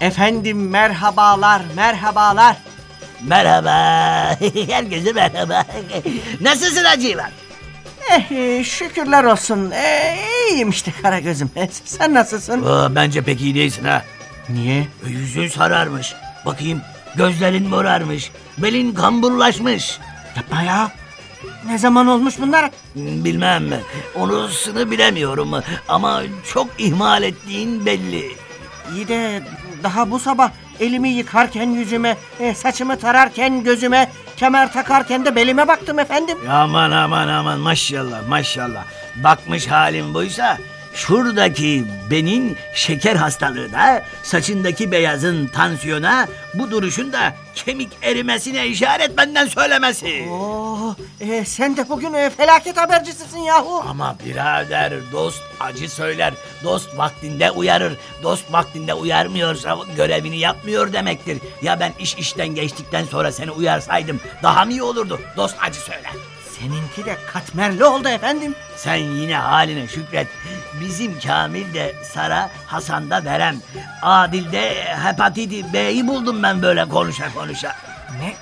Efendim merhabalar, merhabalar. Merhaba. Herkese merhaba. Nasılsın Hacivat? Eh, e, şükürler olsun. Eh, iyiyim işte Karagöz'üm. Eh, sen nasılsın? Aa, bence pek iyi değilsin ha. Niye? E, Yüzün sararmış. Bakayım gözlerin morarmış. Belin kamburlaşmış. Yapma ya. Ne zaman olmuş bunlar? Bilmem. Onusunu bilemiyorum. Ama çok ihmal ettiğin belli. İyi de daha bu sabah elimi yıkarken yüzüme, eh, saçımı tararken gözüme, kemer takarken de belime baktım efendim. Aman aman aman maşallah maşallah. Bakmış halim buysa şuradaki benim şeker hastalığına, saçındaki beyazın tansiyona, bu duruşun da kemik erimesine işaret benden söylemesi. Oo, eh, sen de bugün eh, felaket habercisisin yahu. Ama birader dost acı söyler, dost vaktinde uyarır. Dost vaktinde uyarmıyorsa görevini yapmıyor demektir. Ya ben iş işten geçtikten sonra seni uyarsaydım daha mı iyi olurdu? Dost acı söyler. Seninki de katmerli oldu efendim. Sen yine haline şükret. Bizim Kamil de Sara, Hasan da Verem. Adil de hepatiti B'yi buldum ben böyle konuşa konuşa. Ne?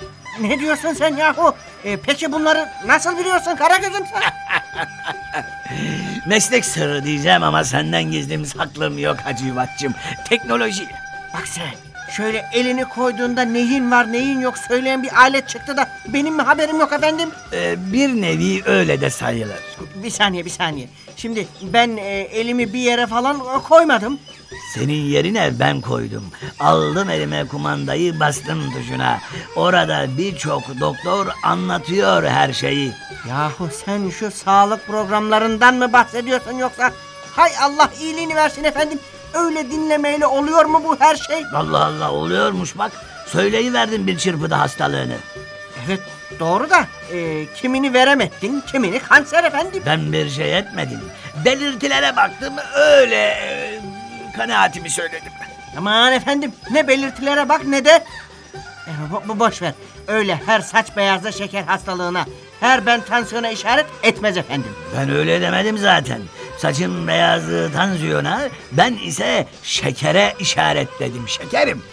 Ne diyorsun sen yahu? Eh, peki bunları nasıl biliyorsun Karagöz'üm sen? Meslek sırrı diyeceğim ama senden gizlim saklım yok Hacıvatçım. Teknoloji. Bak sen şöyle elini koyduğunda neyin var neyin yok söyleyen bir alet çıktı da benim mi haberim yok efendim? Ee, bir nevi öyle de sayılır. Bir saniye bir saniye. Şimdi ben e, elimi bir yere falan koymadım. Senin yerine ben koydum. Aldım elime kumandayı bastım tuşuna. Orada birçok doktor anlatıyor her şeyi. Yahu sen şu sağlık programlarından mı bahsediyorsun yoksa? Hay Allah iyiliğini versin efendim. Öyle dinlemeyle oluyor mu bu her şey? Allah Allah oluyormuş bak. Söyleyiverdim bir çırpıda hastalığını. Evet doğru da e, kimini veremedin kimini kanser efendim. Ben bir şey etmedim. Belirtilere baktım öyle e, kanaatimi söyledim. Aman efendim ne belirtilere bak ne de... E, bo- bo- boş ver. Öyle her saç beyazlı şeker hastalığına, her ben tansiyona işaret etmez efendim. Ben öyle demedim zaten. Saçın beyazlığı tansiyona, ben ise şekere işaretledim. Şekerim.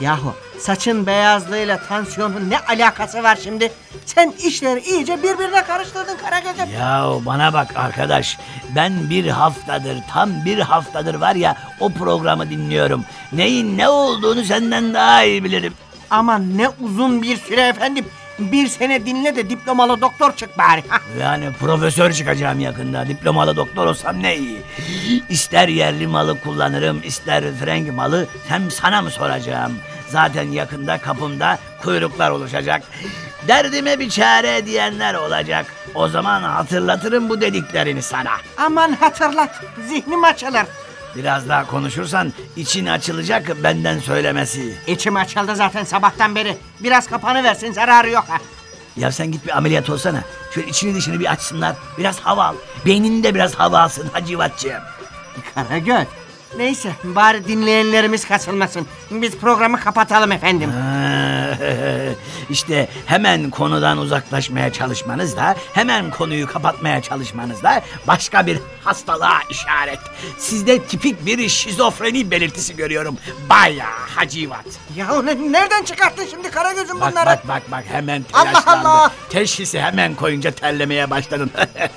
Yahu saçın beyazlığıyla tansiyonun ne alakası var şimdi? Sen işleri iyice birbirine karıştırdın Karagöz'üm. Ya bana bak arkadaş, ben bir haftadır, tam bir haftadır var ya o programı dinliyorum. Neyin ne olduğunu senden daha iyi bilirim. Aman ne uzun bir süre efendim. Bir sene dinle de diplomalı doktor çık bari. Yani profesör çıkacağım yakında. Diplomalı doktor olsam ne iyi. İster yerli malı kullanırım, ister frenk malı. Hem sana mı soracağım? Zaten yakında kapımda kuyruklar oluşacak. Derdime bir çare diyenler olacak. O zaman hatırlatırım bu dediklerini sana. Aman hatırlat. Zihnim açılır. Biraz daha konuşursan için açılacak benden söylemesi. İçim açıldı zaten sabahtan beri. Biraz kapanı versin zararı yok ha. Ya sen git bir ameliyat olsana. Şöyle içini dışını bir açsınlar. Biraz hava al. Beyninde biraz hava alsın Hacivatçığım. Karagöz. Neyse bari dinleyenlerimiz kasılmasın. Biz programı kapatalım efendim. İşte hemen konudan uzaklaşmaya çalışmanız da hemen konuyu kapatmaya çalışmanız da başka bir hastalığa işaret. Sizde tipik bir şizofreni belirtisi görüyorum. Bayağı hacivat. Ya ne, nereden çıkarttın şimdi Karagöz'üm Bak bunları? bak bak bak hemen Allah telaşlandı. Allah! Teşhisi hemen koyunca terlemeye başladın.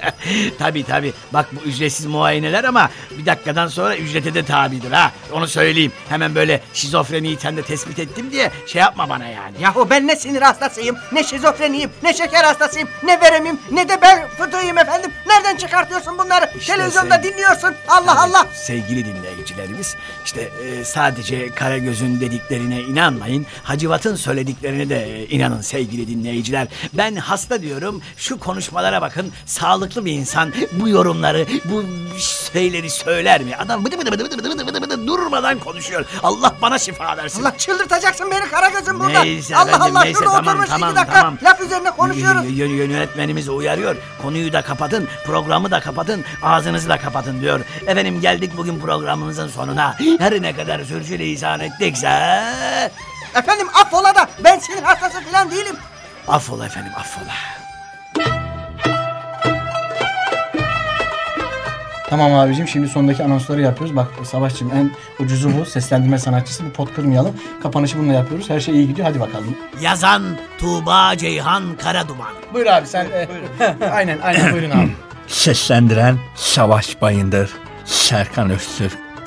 tabi tabi bak bu ücretsiz muayeneler ama bir dakikadan sonra ücrete de tabidir ha. Onu söyleyeyim. Hemen böyle şizofreniyi sende tespit ettim diye şey yapma bana yani. Yahu ben ne sinir hastasıyım, ne şizofreniyim, ne şeker hastasıyım, ne veremim, ne de bel fıtığıyım efendim. Nereden çıkartıyorsun bunları? İşte Televizyonda sen- dinliyorsun. Allah Allah. Sevgili dinleyicilerimiz işte e, sadece Karagöz'ün dediklerine inanmayın. Hacivat'ın söylediklerine de e, inanın sevgili dinleyiciler. Ben hasta diyorum şu konuşmalara bakın. Sağlıklı bir insan bu yorumları bu şeyleri söyler mi? Adam bıdı bıdı bıdı bıdı bıdı bıdı bıdı durmadan konuşuyor. Allah bana şifa versin. Allah çıldırtacaksın beni Karagöz'üm burada. Neyse Allah efendim, Allah neyse, şurada tamam, oturmuş tamam, iki dakika tamam. laf üzerine konuşuyoruz. Y- y- yönetmenimiz uyarıyor. Konuyu da kapatın, programı da kapatın, ağzınızı da kapatın diyor. Efendim geldik bugün programımızın sonuna. Her ne kadar sürçülisan ettikse... Efendim affola da ben sinir hastası falan değilim. Affola efendim, affola. Tamam abicim şimdi sondaki anonsları yapıyoruz. Bak Savaşçım en ucuzu bu. Seslendirme sanatçısı. Bir pot kırmayalım. Kapanışı bununla yapıyoruz. Her şey iyi gidiyor. Hadi bakalım. Yazan Tuğba Ceyhan Karaduman. Buyur abi sen. e, aynen aynen buyurun abi. Seslendiren Savaş Bayındır, Serkan Öztürk,